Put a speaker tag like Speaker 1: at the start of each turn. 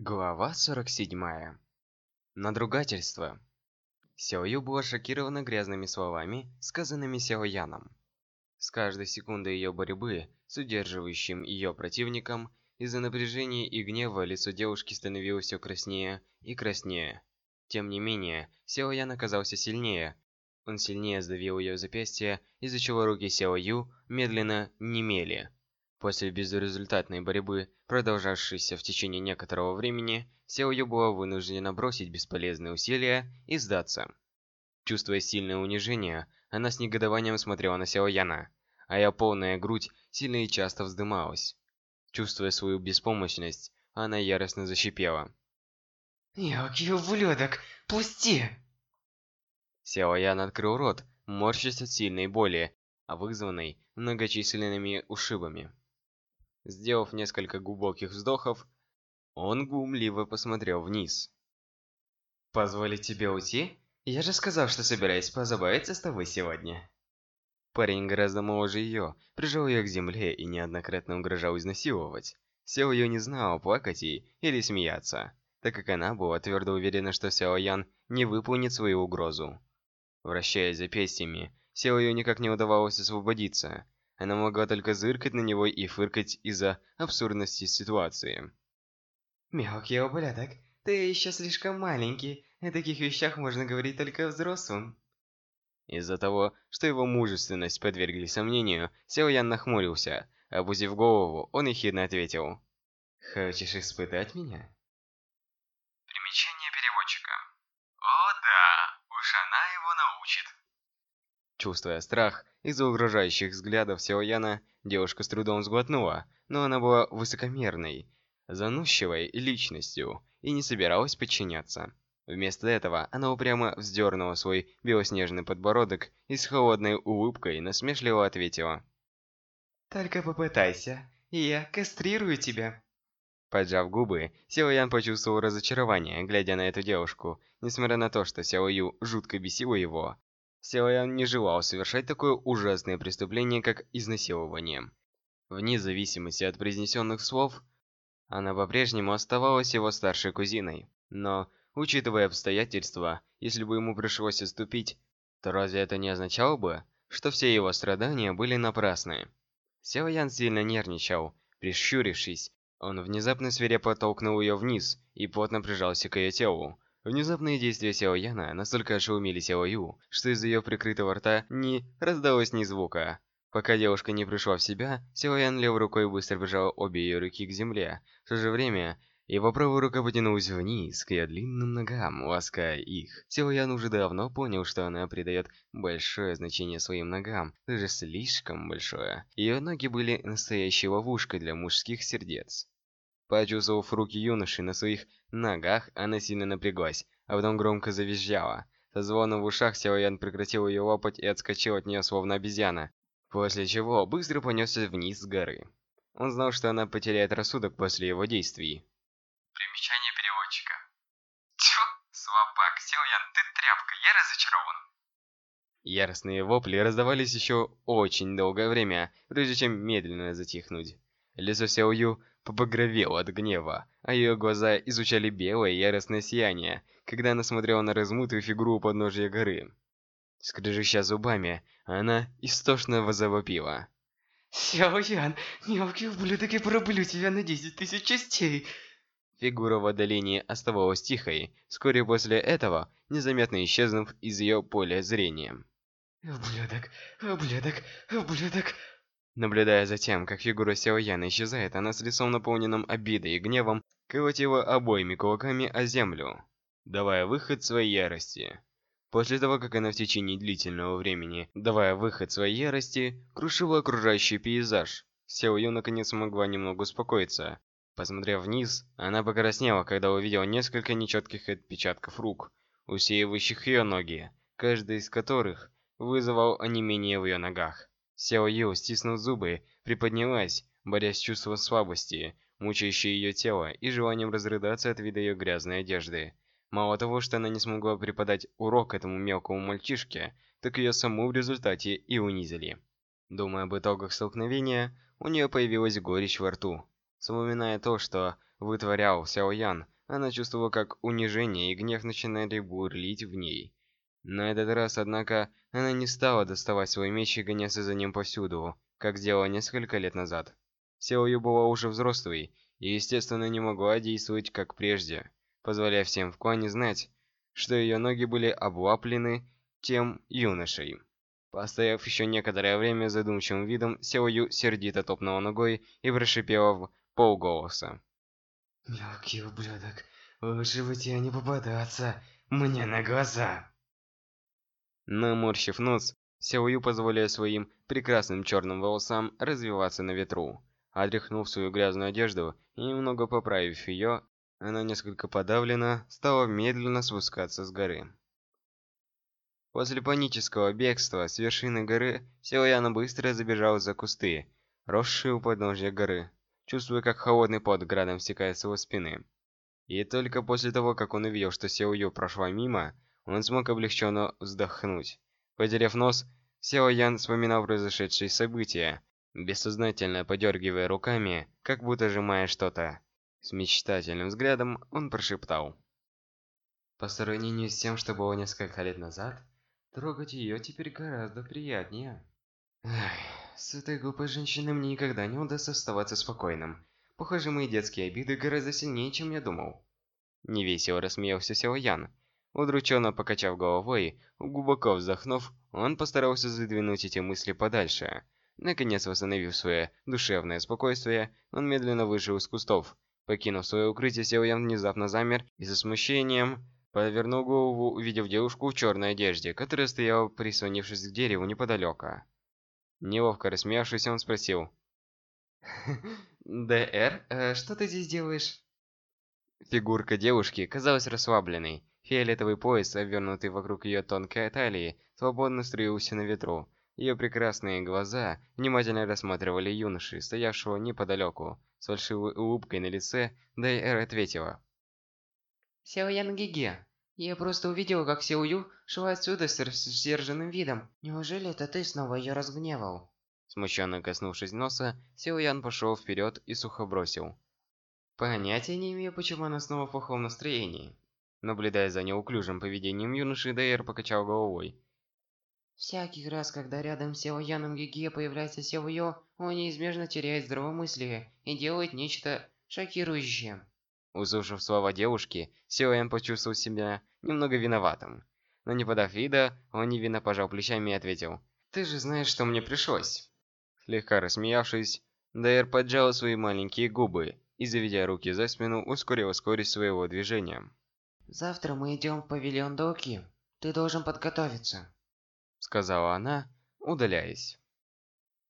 Speaker 1: Глава 47. Надругательство. Сяо Ю была шокирована грязными словами, сказанными Сяо Яном. С каждой секундой ее борьбы с удерживающим ее противником, из-за напряжения и гнева лицо девушки становилось все краснее и краснее. Тем не менее, Сяо Ян оказался сильнее. Он сильнее сдавил ее запястье, из-за чего руки Сяо Ю медленно немели. После безрезультатной борьбы, продолжавшейся в течение некоторого времени, Сяо Ю была вынуждена бросить бесполезные усилия и сдаться. Чувствуя сильное унижение, она с негодованием смотрела на Сяо Яна, а ее полная грудь сильно и часто вздымалась. Чувствуя свою беспомощность, она яростно защипела.
Speaker 2: «Мелкий ублюдок, пусти!»
Speaker 1: Сяо Ян открыл рот, морщась от сильной боли, а вызванной многочисленными ушибами. Сделав несколько глубоких вздохов, он глумливо посмотрел вниз.
Speaker 2: «Позволить тебе уйти? Я же сказал, что собираюсь позабавиться с тобой сегодня».
Speaker 1: Парень гораздо моложе ее, прижал ее к земле и неоднократно угрожал изнасиловать. Сяо Ю не знала, плакать ей или смеяться, так как она была твердо уверена, что Сяо Ян не выполнит свою угрозу. Вращаясь запястьями, Сяо Ю никак не удавалось освободиться, она могла только зыркать на него и фыркать из-за абсурдности ситуации.
Speaker 2: «Мелкий ублюдок, ты еще слишком маленький. О таких вещах можно говорить только взрослым».
Speaker 1: Из-за того, что его мужественность подвергли сомнению, Сяо Ян нахмурился. Опустив голову, он ехидно ответил.
Speaker 2: «Хочешь испытать меня?»
Speaker 3: Примечание переводчика. «О да, уж она его научит».
Speaker 1: Чувствуя страх из-за угрожающих взглядов Сяояна, девушка с трудом сглотнула, но она была высокомерной, заносчивой личностью и не собиралась подчиняться. Вместо этого она упрямо вздернула свой белоснежный подбородок и с холодной улыбкой насмешливо ответила.
Speaker 2: «Только попытайся, и я кастрирую тебя».
Speaker 1: Поджав губы, Сяо Ян почувствовал разочарование, глядя на эту девушку. Несмотря на то, что Сяо Ю жутко бесила его, Силаян не желал совершать такое ужасное преступление, как изнасилование. Вне зависимости от произнесенных слов, она по-прежнему оставалась его старшей кузиной. Но, учитывая обстоятельства, если бы ему пришлось отступить, то разве это не означало бы, что все его страдания были напрасны? Силаян сильно нервничал. Прищурившись, он внезапно свирепо толкнул ее вниз и плотно прижался к ее телу. Внезапные действия Сяо Яна настолько ошеломили Сяо Ю, что из ее прикрытого рта не раздалось ни звука. Пока девушка не пришла в себя, Сяо Ян левой рукой быстро прижал обе ее руки к земле. В то же время, его правая рука потянулась вниз, к ее длинным ногам, лаская их. Сяо Ян уже давно понял, что она придает большое значение своим ногам, даже слишком большое. Ее ноги были настоящей ловушкой для мужских сердец. Почувствовав руки юноши на своих ногах, она сильно напряглась, а потом громко завизжала. Со звоном в ушах Сяоян прекратил ее лопать и отскочил от нее словно обезьяна, после чего быстро понесся вниз с горы. Он знал, что она потеряет рассудок после его действий.
Speaker 3: Примечание переводчика. Тьфу, слабак, Сяоян, ты тряпка, я разочарован.
Speaker 1: Яростные вопли раздавались еще очень долгое время, прежде чем медленно затихнуть. Лицо Сяо Ю побагровела от гнева, а ее глаза изучали белое яростное сияние, когда она смотрела на размытую фигуру у подножия горы. Скрежеща зубами, она истошно возовопила.
Speaker 2: «Сяо Ян, мелкий ублюдок, я пораблю тебя на десять тысяч частей!»
Speaker 1: Фигура в отдалении оставалась тихой, вскоре после этого, незаметно исчезнув из ее поля зрения.
Speaker 2: «Ублюдок, ублюдок, ублюдок!»
Speaker 1: Наблюдая за тем, как фигура Сяо Яна исчезает, она с лицом наполненным обидой и гневом колотила обоими кулаками о землю, давая выход своей ярости. После того, как она в течение длительного времени, давая выход своей ярости, крушила окружающий пейзаж, Сяо Ю наконец смогла немного успокоиться. Посмотрев вниз, она покраснела, когда увидела несколько нечетких отпечатков рук, усеивающих ее ноги, каждый из которых вызывал онемение в ее ногах. Сяо Ю, стиснув зубы, приподнялась, борясь с чувством слабости, мучающей ее тело, и желанием разрыдаться от вида ее грязной одежды. Мало того, что она не смогла преподать урок этому мелкому мальчишке, так ее саму в результате и унизили. Думая об итогах столкновения, у нее появилась горечь во рту. Вспоминая то, что вытворял Сяо Ян, она чувствовала, как унижение и гнев начинали бурлить в ней. На этот раз, однако, она не стала доставать свой меч и гоняться за ним повсюду, как сделала несколько лет назад. Сяо Ю была уже взрослой и, естественно, не могла действовать как прежде, позволяя всем в клане знать, что ее ноги были облаплены тем юношей. Постояв еще некоторое время задумчивым видом, Сяо Ю сердито топнула ногой и прошипела в полголоса.
Speaker 2: «Мелкий ублюдок, лучше бы тебе не попадаться мне на глаза!»
Speaker 1: Наморщив нос, Сяо Ю позволяя своим прекрасным черным волосам развиваться на ветру. Отряхнув свою грязную одежду и немного поправив ее, она несколько подавлена, стала медленно спускаться с горы. После панического бегства с вершины горы, Силаяна быстро забежал за кусты, росшие у подножья горы, чувствуя, как холодный пот градом стекает с его спины. И только после того, как он увидел, что Сео Ю прошла мимо, он смог облегченно вздохнуть. Потеряв нос, Сяо Ян вспоминал произошедшие события, бессознательно подергивая руками, как будто сжимая что-то. С мечтательным взглядом он прошептал.
Speaker 2: По сравнению с тем, что было несколько лет назад, трогать ее теперь гораздо приятнее. Эх, с этой глупой женщиной мне никогда не удастся оставаться спокойным. Похоже, мои детские обиды гораздо сильнее, чем я думал.
Speaker 1: Невесело рассмеялся Сяо Ян. Удрученно покачав головой, глубоко вздохнув, он постарался задвинуть эти мысли подальше. Наконец, восстановив свое душевное спокойствие, он медленно вышел из кустов. Покинув свое укрытие, Сеоян внезапно замер и со смущением повернул голову, увидев девушку в черной одежде, которая стояла, прислонившись к дереву неподалеку. Неловко рассмеявшись, он спросил.
Speaker 2: «ДР, э, что ты здесь делаешь?»
Speaker 1: Фигурка девушки казалась расслабленной, Фиолетовый пояс, обернутый вокруг ее тонкой талии, свободно струился на ветру. Ее прекрасные глаза внимательно рассматривали юноши, стоявшего неподалеку. С фальшивой улыбкой на лице, Дайэр ответила.
Speaker 2: «Сяо Ян Гиге, я просто увидела, как Сяо Ю шла отсюда с рассерженным видом. Неужели это ты снова ее разгневал?»
Speaker 1: Смущенно коснувшись носа, Сяо Ян пошел вперед и сухо бросил.
Speaker 2: «Понятия не имею, почему она снова в плохом настроении.
Speaker 1: Наблюдая за неуклюжим поведением юноши, Дейр покачал головой.
Speaker 2: Всякий раз, когда рядом с Сео Яном Гиге появляется Сео Йо, он неизбежно теряет здравомыслие и делает нечто шокирующее.
Speaker 1: Услышав слова девушки, Сео Ян почувствовал себя немного виноватым. Но не подав вида, он невинно пожал плечами и ответил.
Speaker 2: «Ты же знаешь, что мне пришлось».
Speaker 1: Слегка рассмеявшись, Дейр поджал свои маленькие губы и, заведя руки за спину, ускорил скорость своего движения.
Speaker 2: «Завтра мы идем в павильон Доуки. Ты должен подготовиться», —
Speaker 1: сказала она, удаляясь.